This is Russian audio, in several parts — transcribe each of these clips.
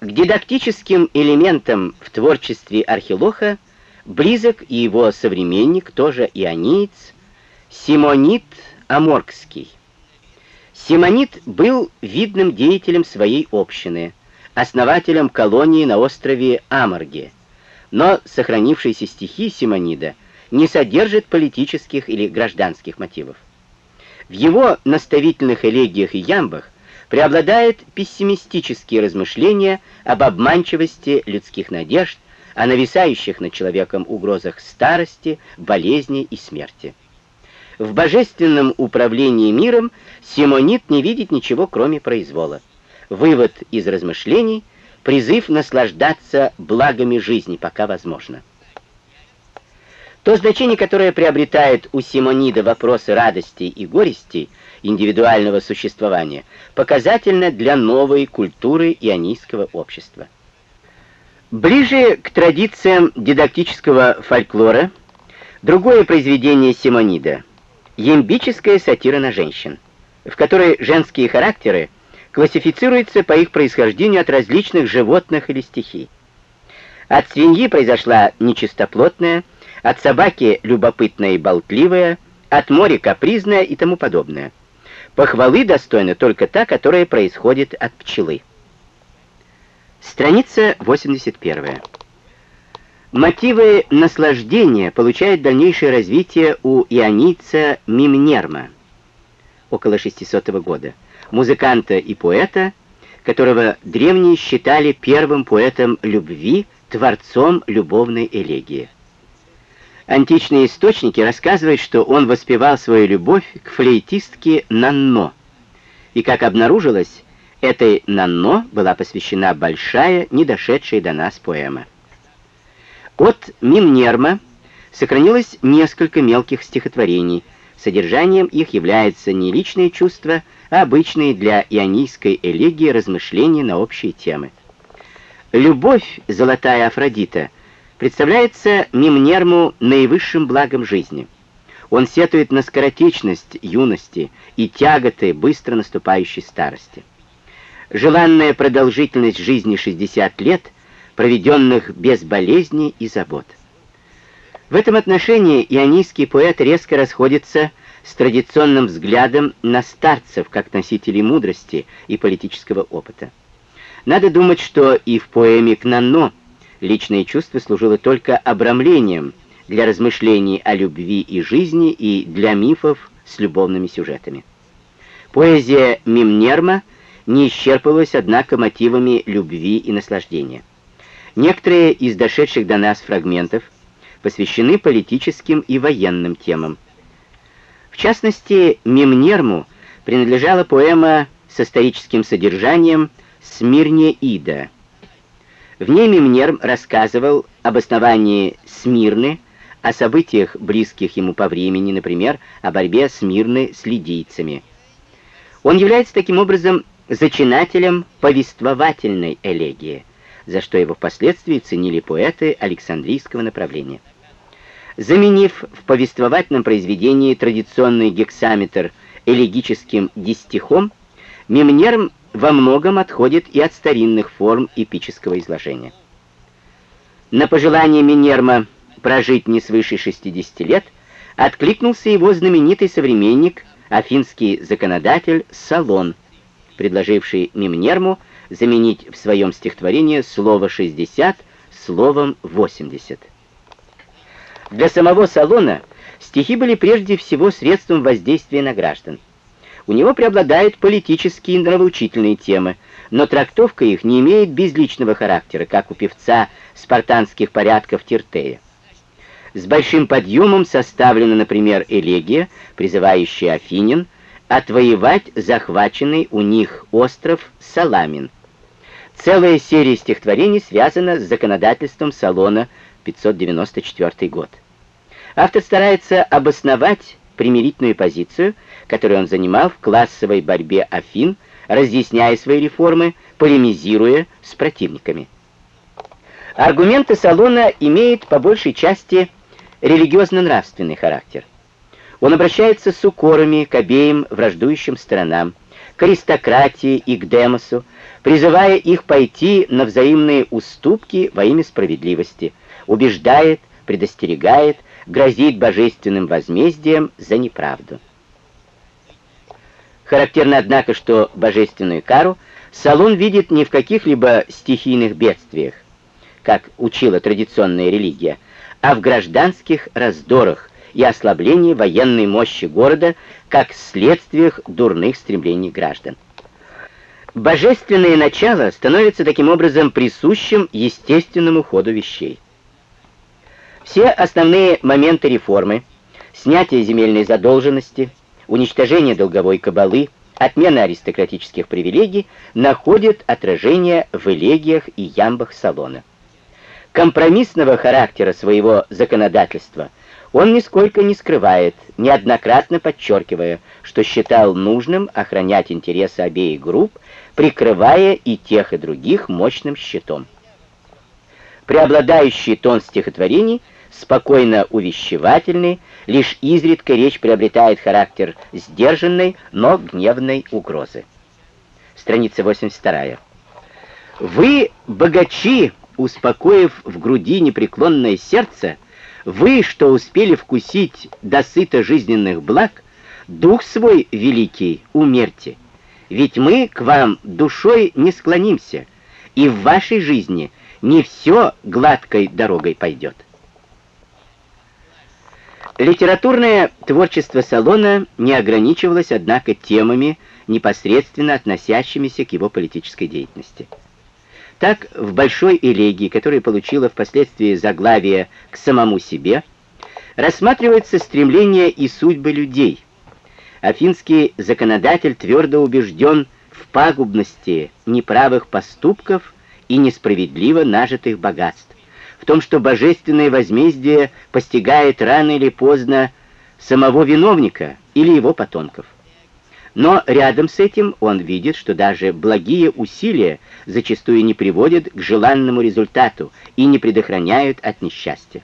К дидактическим элементам в творчестве Архилоха близок и его современник, тоже иониец, Симонит Аморкский. Симонит был видным деятелем своей общины, основателем колонии на острове Амарге, но сохранившиеся стихи Симонида не содержат политических или гражданских мотивов. В его наставительных элегиях и ямбах преобладают пессимистические размышления об обманчивости людских надежд, о нависающих над человеком угрозах старости, болезни и смерти. В божественном управлении миром Симонит не видит ничего, кроме произвола. Вывод из размышлений — призыв наслаждаться благами жизни, пока возможно. То значение, которое приобретает у Симонида вопросы радости и горести индивидуального существования, показательно для новой культуры ионийского общества. Ближе к традициям дидактического фольклора другое произведение Симонида — Ембическая сатира на женщин, в которой женские характеры классифицируются по их происхождению от различных животных или стихий. От свиньи произошла нечистоплотная, от собаки любопытная и болтливая, от моря капризная и тому подобное. Похвалы достойна только та, которая происходит от пчелы. Страница 81. Мотивы наслаждения получают дальнейшее развитие у ионийца Мимнерма около 600 года, музыканта и поэта, которого древние считали первым поэтом любви, творцом любовной элегии. Античные источники рассказывают, что он воспевал свою любовь к флейтистке Нанно, и, как обнаружилось, этой Нанно была посвящена большая, не дошедшая до нас поэма. От Мимнерма сохранилось несколько мелких стихотворений. Содержанием их является не личные чувства, а обычные для ионийской элегии размышления на общие темы. Любовь, золотая Афродита, представляется Мимнерму наивысшим благом жизни. Он сетует на скоротечность юности и тяготы быстро наступающей старости. Желанная продолжительность жизни 60 лет — проведенных без болезней и забот. В этом отношении ионийский поэт резко расходится с традиционным взглядом на старцев как носителей мудрости и политического опыта. Надо думать, что и в поэме «Кнанно» личное чувство служило только обрамлением для размышлений о любви и жизни и для мифов с любовными сюжетами. Поэзия Мимнерма не исчерпывалась, однако, мотивами любви и наслаждения. Некоторые из дошедших до нас фрагментов посвящены политическим и военным темам. В частности, Мемнерму принадлежала поэма с историческим содержанием «Смирне Ида». В ней Мемнерм рассказывал об основании Смирны, о событиях, близких ему по времени, например, о борьбе Смирны с лидийцами. Он является таким образом зачинателем повествовательной элегии – за что его впоследствии ценили поэты Александрийского направления. Заменив в повествовательном произведении традиционный гексаметр элегическим дистихом, Мемнерм во многом отходит и от старинных форм эпического изложения. На пожелание Минерма прожить не свыше 60 лет откликнулся его знаменитый современник, афинский законодатель Салон, предложивший Мемнерму заменить в своем стихотворении слово «60» словом «80». Для самого Салона стихи были прежде всего средством воздействия на граждан. У него преобладают политические и нравоучительные темы, но трактовка их не имеет безличного характера, как у певца спартанских порядков Тиртея. С большим подъемом составлена, например, элегия, призывающая Афинин отвоевать захваченный у них остров Саламин – Целая серия стихотворений связана с законодательством Салона 594 год. Автор старается обосновать примирительную позицию, которую он занимал в классовой борьбе Афин, разъясняя свои реформы, полемизируя с противниками. Аргументы Салона имеют по большей части религиозно-нравственный характер. Он обращается с укорами к обеим враждующим сторонам, к аристократии и к демосу, призывая их пойти на взаимные уступки во имя справедливости, убеждает, предостерегает, грозит божественным возмездием за неправду. Характерно, однако, что божественную кару Салун видит не в каких-либо стихийных бедствиях, как учила традиционная религия, а в гражданских раздорах и ослаблении военной мощи города как следствиях дурных стремлений граждан. Божественное начало становится таким образом присущим естественному ходу вещей. Все основные моменты реформы, снятие земельной задолженности, уничтожение долговой кабалы, отмена аристократических привилегий находят отражение в элегиях и ямбах Салона. Компромиссного характера своего законодательства он нисколько не скрывает, неоднократно подчеркивая, что считал нужным охранять интересы обеих групп, прикрывая и тех, и других мощным щитом. Преобладающий тон стихотворений спокойно увещевательный, лишь изредка речь приобретает характер сдержанной, но гневной угрозы. Страница 82. «Вы, богачи, успокоив в груди непреклонное сердце, вы, что успели вкусить досыто жизненных благ, дух свой великий умерьте, ведь мы к вам душой не склонимся, и в вашей жизни не все гладкой дорогой пойдет». Литературное творчество Салона не ограничивалось, однако, темами, непосредственно относящимися к его политической деятельности. Так, в «Большой элегии», которая получила впоследствии заглавие «К самому себе», рассматривается стремление и судьбы людей. Афинский законодатель твердо убежден в пагубности неправых поступков и несправедливо нажитых богатств в том, что божественное возмездие постигает рано или поздно самого виновника или его потомков. Но рядом с этим он видит, что даже благие усилия зачастую не приводят к желанному результату и не предохраняют от несчастья.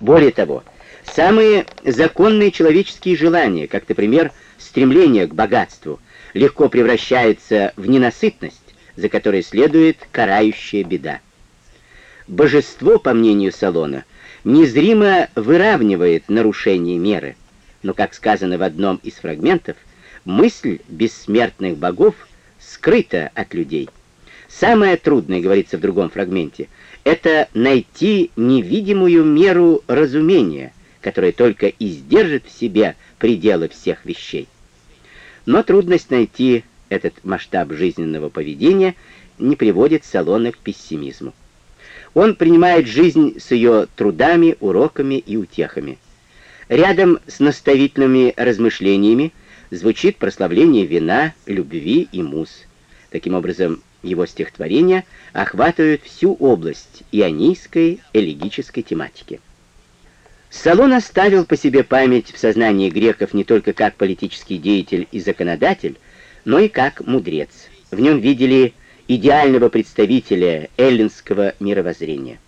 Более того, самые законные человеческие желания, как, например, стремление к богатству, легко превращаются в ненасытность, за которой следует карающая беда. Божество, по мнению Салона, незримо выравнивает нарушение меры, но, как сказано в одном из фрагментов, мысль бессмертных богов скрыта от людей. Самое трудное, говорится в другом фрагменте, это найти невидимую меру разумения, которая только и сдержит в себе пределы всех вещей. Но трудность найти этот масштаб жизненного поведения не приводит Салона к пессимизму. Он принимает жизнь с ее трудами, уроками и утехами. Рядом с наставительными размышлениями звучит прославление вина, любви и муз. Таким образом, его стихотворения охватывают всю область ионийской элегической тематики. Салон оставил по себе память в сознании греков не только как политический деятель и законодатель, но и как мудрец. В нем видели идеального представителя эллинского мировоззрения.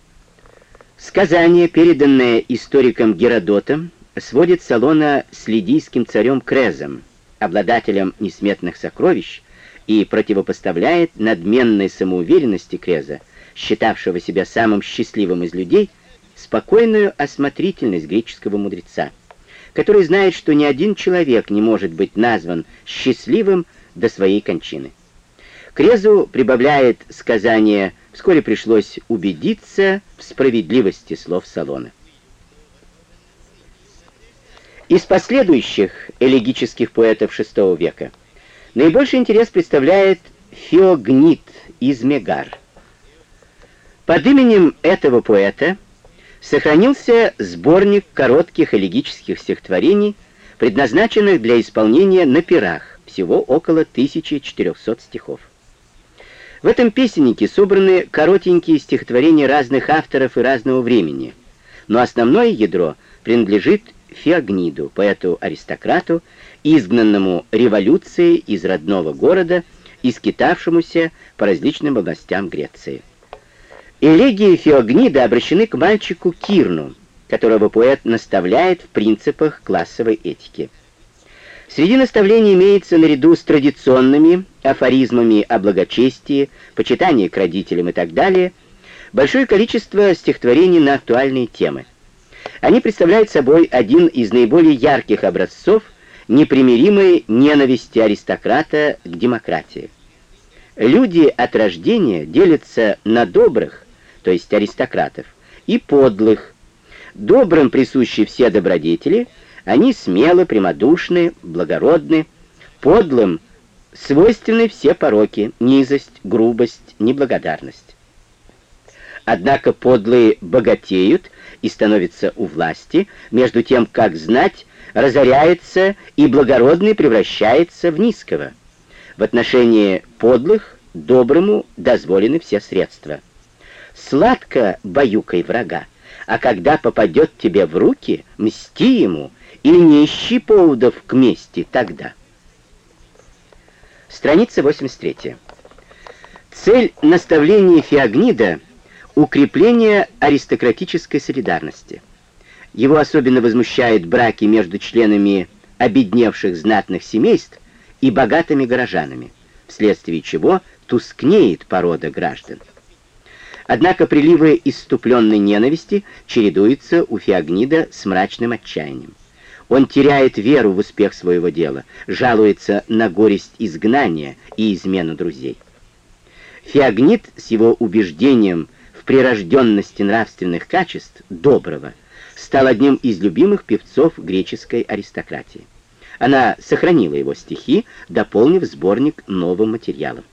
Сказание, переданное историком Геродотом, сводит Салона с лидийским царем Крезом, обладателем несметных сокровищ, и противопоставляет надменной самоуверенности Креза, считавшего себя самым счастливым из людей, спокойную осмотрительность греческого мудреца, который знает, что ни один человек не может быть назван счастливым до своей кончины. Крезу прибавляет сказание «Вскоре пришлось убедиться в справедливости слов Салона». Из последующих элегических поэтов VI века наибольший интерес представляет Феогнит из Мегар. Под именем этого поэта сохранился сборник коротких элегических стихотворений, предназначенных для исполнения на пирах, всего около 1400 стихов. В этом песеннике собраны коротенькие стихотворения разных авторов и разного времени, но основное ядро принадлежит Феогниду, поэту-аристократу, изгнанному революцией из родного города и скитавшемуся по различным областям Греции. Элегии Феогнида обращены к мальчику Кирну, которого поэт наставляет в принципах классовой этики. Среди наставлений имеется наряду с традиционными афоризмами о благочестии, почитании к родителям и так далее, большое количество стихотворений на актуальные темы. Они представляют собой один из наиболее ярких образцов непримиримой ненависти аристократа к демократии. Люди от рождения делятся на добрых, то есть аристократов, и подлых. Добрым присущи все добродетели, они смелы, прямодушны, благородны, подлым свойственны все пороки, низость, грубость, неблагодарность. Однако подлые богатеют и становятся у власти, между тем, как знать разоряется и благородный превращается в низкого. В отношении подлых доброму дозволены все средства. Сладко баюкай врага, а когда попадет тебе в руки, мсти ему и не ищи поводов к мести тогда. Страница 83. Цель наставления Феогнида — укрепление аристократической солидарности. Его особенно возмущают браки между членами обедневших знатных семейств и богатыми горожанами, вследствие чего тускнеет порода граждан. Однако приливы иступленной ненависти чередуются у Феогнида с мрачным отчаянием. Он теряет веру в успех своего дела, жалуется на горесть изгнания и измену друзей. Феогнид с его убеждением в прирожденности нравственных качеств доброго – стал одним из любимых певцов греческой аристократии. Она сохранила его стихи, дополнив сборник новым материалом.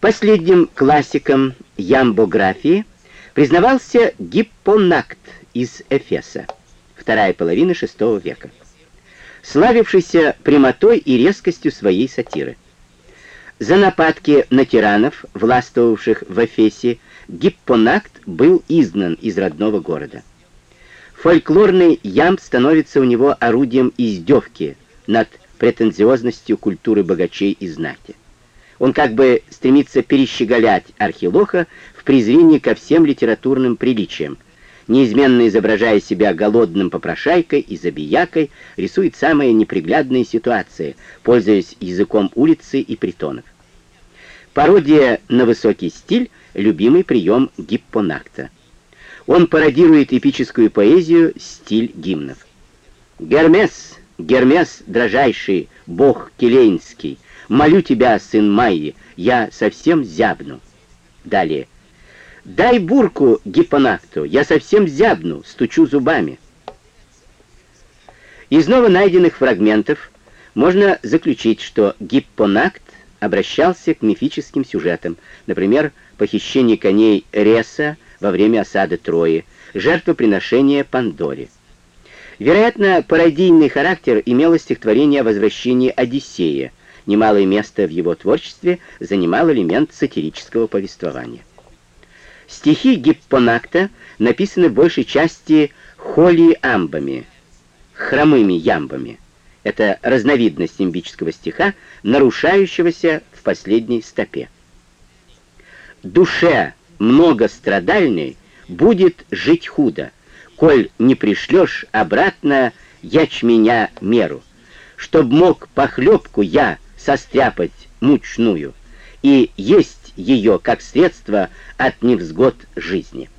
Последним классиком ямбографии признавался Гиппонакт из Эфеса, вторая половина VI века, славившийся прямотой и резкостью своей сатиры. За нападки на тиранов, властвовавших в Эфесе, Гиппонакт был изгнан из родного города. Фольклорный ямб становится у него орудием издевки над претенциозностью культуры богачей и знати. Он как бы стремится перещеголять Архилоха в презрении ко всем литературным приличиям, неизменно изображая себя голодным попрошайкой и забиякой, рисует самые неприглядные ситуации, пользуясь языком улицы и притонов. Пародия на высокий стиль — любимый прием гиппонакта. Он пародирует эпическую поэзию, стиль гимнов. «Гермес, Гермес, дрожайший, бог Келейнский, молю тебя, сын Майи, я совсем зябну». Далее. «Дай бурку гиппонакту, я совсем зябну, стучу зубами». Из новонайденных фрагментов можно заключить, что гиппонакт обращался к мифическим сюжетам, например, похищение коней Реса во время осады Трои, жертвоприношение Пандоре. Вероятно, пародийный характер имело стихотворение о возвращении Одиссея. Немалое место в его творчестве занимал элемент сатирического повествования. Стихи Гиппонакта написаны большей части холи-амбами, хромыми ямбами. Это разновидность симбического стиха, нарушающегося в последней стопе. Душе многострадальной будет жить худо, коль не пришлешь обратно ячменя меру, чтоб мог похлебку я состряпать мучную и есть ее как средство от невзгод жизни.